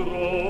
andrò